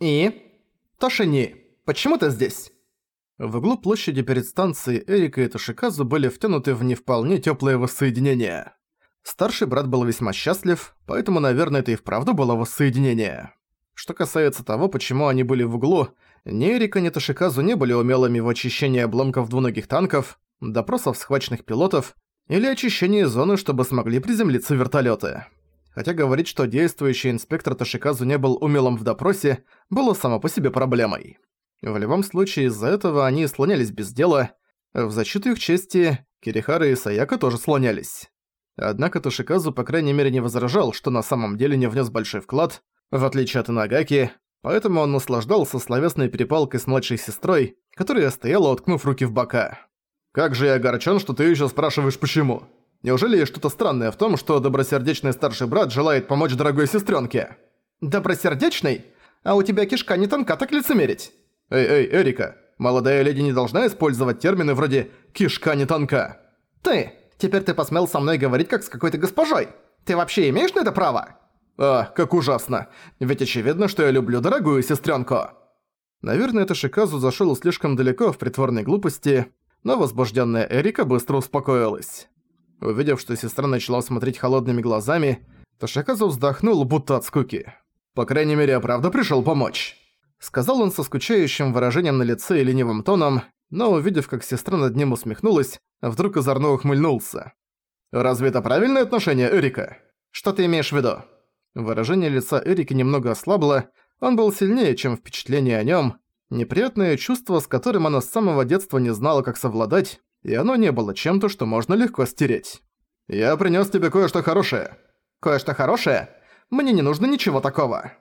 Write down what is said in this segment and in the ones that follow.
«И? Тошини, почему ты здесь?» В углу площади перед станцией Эрика и Тошиказу были втянуты в не вполне тёплое воссоединение. Старший брат был весьма счастлив, поэтому, наверное, это и вправду было воссоединение. Что касается того, почему они были в углу, ни Эрика, ни Тошиказу не были умелыми в очищении обломков двуногих танков, допросов схваченных пилотов или очищении зоны, чтобы смогли приземлиться вертолеты. Хотя говорить, что действующий инспектор Тошиказу не был умелым в допросе, было само по себе проблемой. В любом случае, из-за этого они слонялись без дела. В защиту их чести Кирихара и Саяка тоже слонялись. Однако Тошиказу, по крайней мере, не возражал, что на самом деле не внес большой вклад, в отличие от Инагаки, поэтому он наслаждался словесной перепалкой с младшей сестрой, которая стояла, уткнув руки в бока. «Как же я огорчен, что ты еще спрашиваешь, почему? Неужели есть что-то странное в том, что добросердечный старший брат желает помочь дорогой сестренке? «Добросердечный? А у тебя кишка не тонка так лицемерить?» «Эй, эй, Эрика, молодая леди не должна использовать термины вроде «кишка не тонка». «Ты! Теперь ты посмел со мной говорить как с какой-то госпожой! Ты вообще имеешь на это право?» «А, как ужасно! Ведь очевидно, что я люблю дорогую сестренку. Наверное, это Шиказу зашел слишком далеко в притворной глупости, но возбужденная Эрика быстро успокоилась. Увидев, что сестра начала смотреть холодными глазами, Ташаказу вздохнул, будто от скуки. «По крайней мере, я правда пришёл помочь», — сказал он со скучающим выражением на лице и ленивым тоном, но увидев, как сестра над ним усмехнулась, вдруг озорно ухмыльнулся. «Разве это правильное отношение, Эрика? Что ты имеешь в виду?» Выражение лица Эрики немного ослабло, он был сильнее, чем впечатление о нём, неприятное чувство, с которым она с самого детства не знала, как совладать, и оно не было чем-то, что можно легко стереть. «Я принёс тебе кое-что хорошее». «Кое-что хорошее? Мне не нужно ничего такого».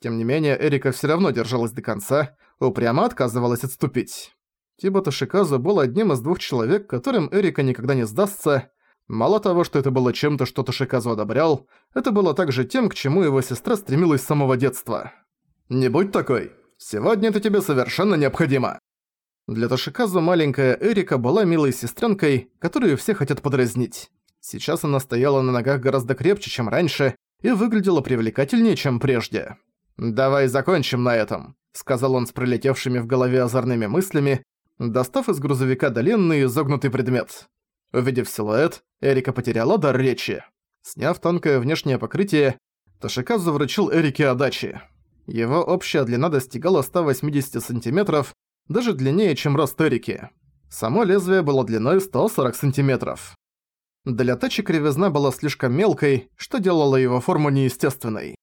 Тем не менее, Эрика всё равно держалась до конца, упрямо отказывалась отступить. Тиба Тошиказу был одним из двух человек, которым Эрика никогда не сдастся. Мало того, что это было чем-то, что Тошиказу одобрял, это было также тем, к чему его сестра стремилась с самого детства. «Не будь такой. Сегодня это тебе совершенно необходимо». Для Тошиказу маленькая Эрика была милой сестренкой, которую все хотят подразнить. Сейчас она стояла на ногах гораздо крепче, чем раньше, и выглядела привлекательнее, чем прежде. «Давай закончим на этом», — сказал он с пролетевшими в голове озорными мыслями, достав из грузовика длинный изогнутый предмет. Увидев силуэт, Эрика потеряла дар речи. Сняв тонкое внешнее покрытие, Тошиказу вручил Эрике Адачи. Его общая длина достигала 180 сантиметров, даже длиннее, чем рост Эрики. Само лезвие было длиной 140 сантиметров. Для Тачи кривизна была слишком мелкой, что делало его форму неестественной.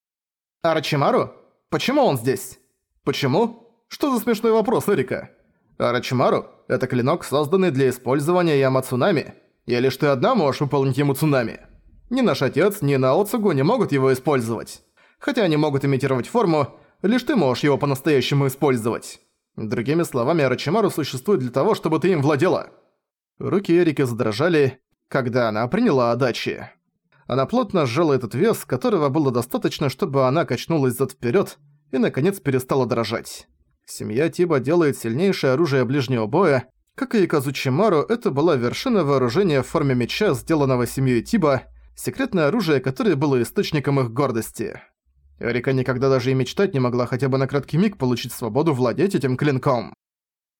«Арачимару? Почему он здесь?» «Почему? Что за смешной вопрос, Эрика?» «Арачимару — это клинок, созданный для использования Ямацунами. И лишь ты одна можешь выполнить ему цунами. Ни наш отец, ни Наоцугу не могут его использовать. Хотя они могут имитировать форму, лишь ты можешь его по-настоящему использовать. Другими словами, Арачимару существует для того, чтобы ты им владела». Руки Эрики задрожали, когда она приняла отдачи. Она плотно сжала этот вес, которого было достаточно, чтобы она качнулась зад вперед и, наконец, перестала дрожать. Семья Тиба делает сильнейшее оружие ближнего боя. Как и Казучимару, это была вершина вооружения в форме меча, сделанного семьей Тиба, секретное оружие, которое было источником их гордости. Эрика никогда даже и мечтать не могла хотя бы на краткий миг получить свободу владеть этим клинком.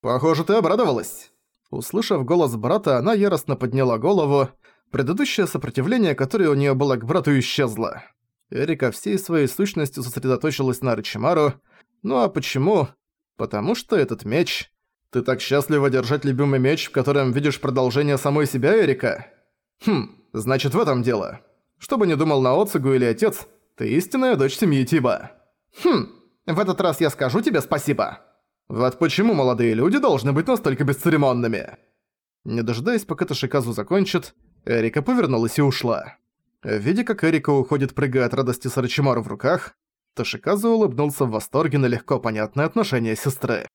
«Похоже, ты обрадовалась!» Услышав голос брата, она яростно подняла голову. Предыдущее сопротивление, которое у нее было к брату, исчезло. Эрика всей своей сущностью сосредоточилась на Рычимару. Ну а почему? Потому что этот меч... Ты так счастлива держать любимый меч, в котором видишь продолжение самой себя, Эрика? Хм, значит в этом дело. Что бы ни думал Наоцугу или отец, ты истинная дочь семьи Тиба. Хм, в этот раз я скажу тебе спасибо. Вот почему молодые люди должны быть настолько бесцеремонными? Не дожидаясь, пока Ташиказу закончит, Эрика повернулась и ушла. Видя, как Эрика уходит, прыгая от радости с Арачимару в руках, Ташиказу улыбнулся в восторге на легко понятное отношение сестры.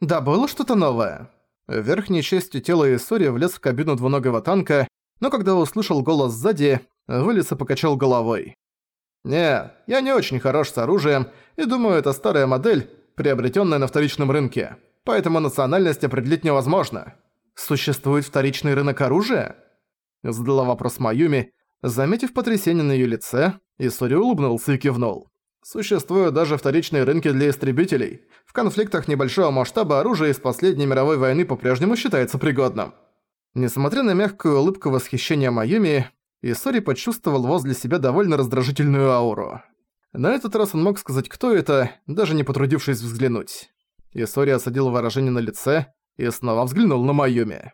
Да было что-то новое. Верхней частью тела Исори влез в кабину двуногого танка, но когда услышал голос сзади, вылез покачал головой. «Не, я не очень хорош с оружием, и думаю, это старая модель, приобретенная на вторичном рынке, поэтому национальность определить невозможно. Существует вторичный рынок оружия?» Задала вопрос Маюми, заметив потрясение на её лице, Исори улыбнулся и кивнул. Существуют даже вторичные рынки для истребителей. В конфликтах небольшого масштаба оружие из последней мировой войны по-прежнему считается пригодным. Несмотря на мягкую улыбку восхищения Майюми, Исори почувствовал возле себя довольно раздражительную ауру. На этот раз он мог сказать, кто это, даже не потрудившись взглянуть. Исори осадил выражение на лице и снова взглянул на Майюми.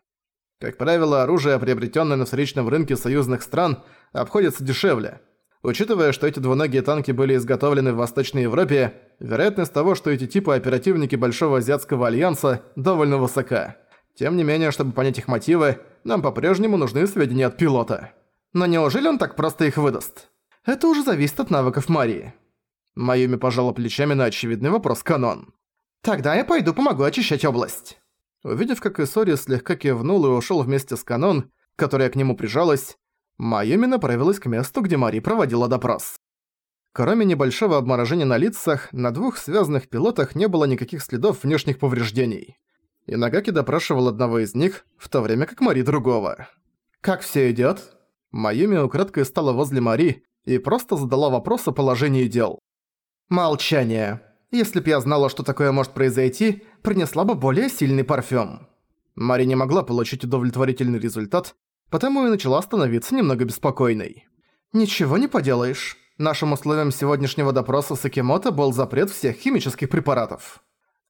Как правило, оружие, приобретенное на встречном рынке союзных стран, обходится дешевле. Учитывая, что эти двуногие танки были изготовлены в Восточной Европе, вероятность того, что эти типы оперативники Большого Азиатского Альянса, довольно высока. Тем не менее, чтобы понять их мотивы, нам по-прежнему нужны сведения от пилота. Но неужели он так просто их выдаст? Это уже зависит от навыков Марии. Майюми пожала плечами на очевидный вопрос Канон. «Тогда я пойду помогу очищать область». Увидев, как Исори слегка кивнул и ушёл вместе с Канон, которая к нему прижалась, Майюми направилась к месту, где Мари проводила допрос. Кроме небольшого обморожения на лицах, на двух связанных пилотах не было никаких следов внешних повреждений. И Нагаки допрашивал одного из них, в то время как Мари другого. «Как всё идёт?» Майюми украдкой стала возле Мари и просто задала вопрос о положении дел. «Молчание. Если б я знала, что такое может произойти, принесла бы более сильный парфюм». Мари не могла получить удовлетворительный результат, потому и начала становиться немного беспокойной. «Ничего не поделаешь. Нашим условием сегодняшнего допроса Сакимото был запрет всех химических препаратов».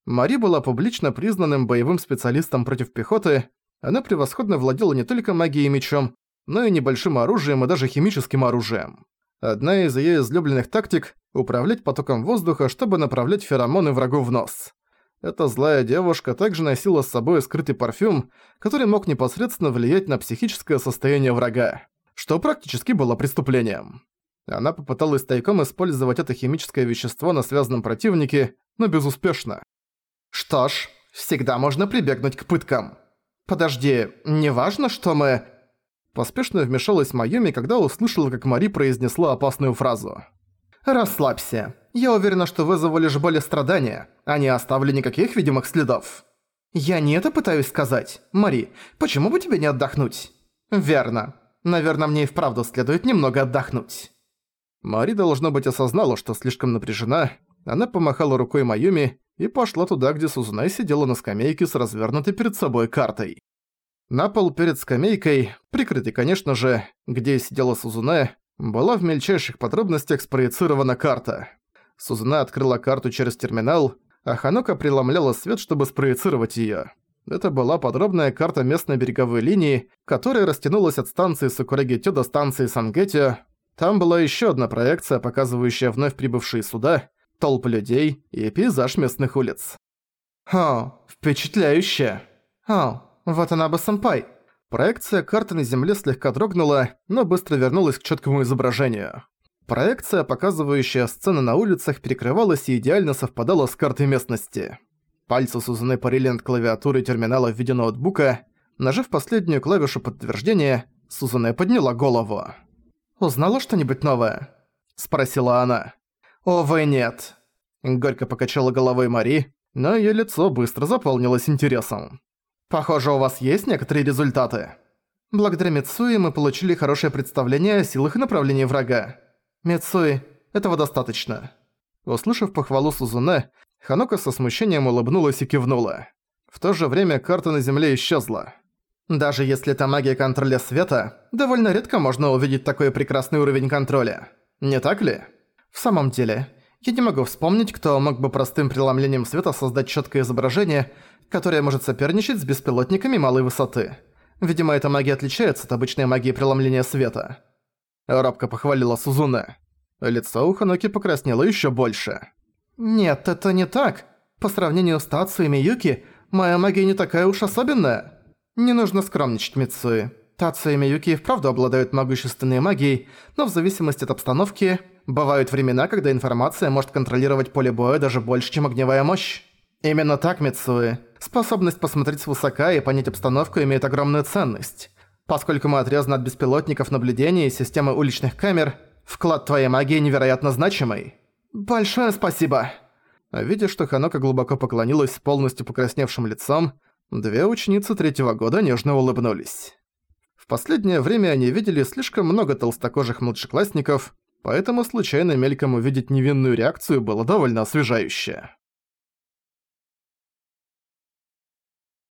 Мари была публично признанным боевым специалистом против пехоты, она превосходно владела не только магией и мечом, но и небольшим оружием и даже химическим оружием. Одна из её излюбленных тактик – управлять потоком воздуха, чтобы направлять феромоны врагу в нос. Эта злая девушка также носила с собой скрытый парфюм, который мог непосредственно влиять на психическое состояние врага, что практически было преступлением. Она попыталась тайком использовать это химическое вещество на связанном противнике, но безуспешно. Что ж, всегда можно прибегнуть к пыткам. Подожди, не важно, что мы... Поспешно вмешалась Майоми, когда услышала, как Мари произнесла опасную фразу. «Расслабься. Я уверена, что вызову лишь боль и страдания, а не оставлю никаких видимых следов». «Я не это пытаюсь сказать. Мари, почему бы тебе не отдохнуть?» «Верно. Наверное, мне и вправду следует немного отдохнуть». Мари, должно быть, осознала, что слишком напряжена. Она помахала рукой Майюми и пошла туда, где Сузунай сидела на скамейке с развернутой перед собой картой. На пол перед скамейкой, прикрытый, конечно же, где сидела Сузуне, была в мельчайших подробностях спроецирована карта. Сузуне открыла карту через терминал, а Ханока преломляла свет, чтобы спроецировать её. Это была подробная карта местной береговой линии, которая растянулась от станции Сакураги-Тё до станции Сангетио. Там была ещё одна проекция, показывающая вновь прибывшие суда, толпы людей и пейзаж местных улиц. «Хо, впечатляюще! Хо, вот она бы сэмпай. Проекция карты на земле слегка дрогнула, но быстро вернулась к четкому изображению. Проекция, показывающая сцены на улицах, перекрывалась и идеально совпадала с картой местности. Пальцы Сузаны парили над клавиатурой терминала в виде ноутбука. Нажав последнюю клавишу подтверждения, Сузане подняла голову. «Узнала что-нибудь новое?» – спросила она. «Увы, нет». Горько покачала головой Мари, но её лицо быстро заполнилось интересом. Похоже, у вас есть некоторые результаты. Благодаря Мицуи мы получили хорошее представление о силах и направлении врага. Мицуи, этого достаточно. Услышав похвалу Сузуне, Ханока со смущением улыбнулась и кивнула. В то же время карта на земле исчезла. Даже если это магия контроля света, довольно редко можно увидеть такой прекрасный уровень контроля. Не так ли? В самом деле, я не могу вспомнить, кто мог бы простым преломлением света создать четкое изображение, которое может соперничать с беспилотниками малой высоты. Видимо, эта магия отличается от обычной магии преломления света. Робко похвалила Сузуне. Лицо у Ханоки покраснело еще больше. «Нет, это не так. По сравнению с Тацу и Миюки, моя магия не такая уж особенная. Не нужно скромничать, Мицуи. Тацу и Миюки вправду обладают могущественной магией, но в зависимости от обстановки Бывают времена, когда информация может контролировать поле боя даже больше, чем огневая мощь. Именно так, Мицуи. Способность посмотреть свысока и понять обстановку имеет огромную ценность. Поскольку мы отрезаны от беспилотников наблюдения и системы уличных камер, вклад твоей магии невероятно значимый. Большое спасибо. Видя, что Ханока глубоко поклонилась с полностью покрасневшим лицом, две ученицы третьего года нежно улыбнулись. В последнее время они видели слишком много толстокожих младшеклассников, поэтому случайно мельком увидеть невинную реакцию было довольно освежающе.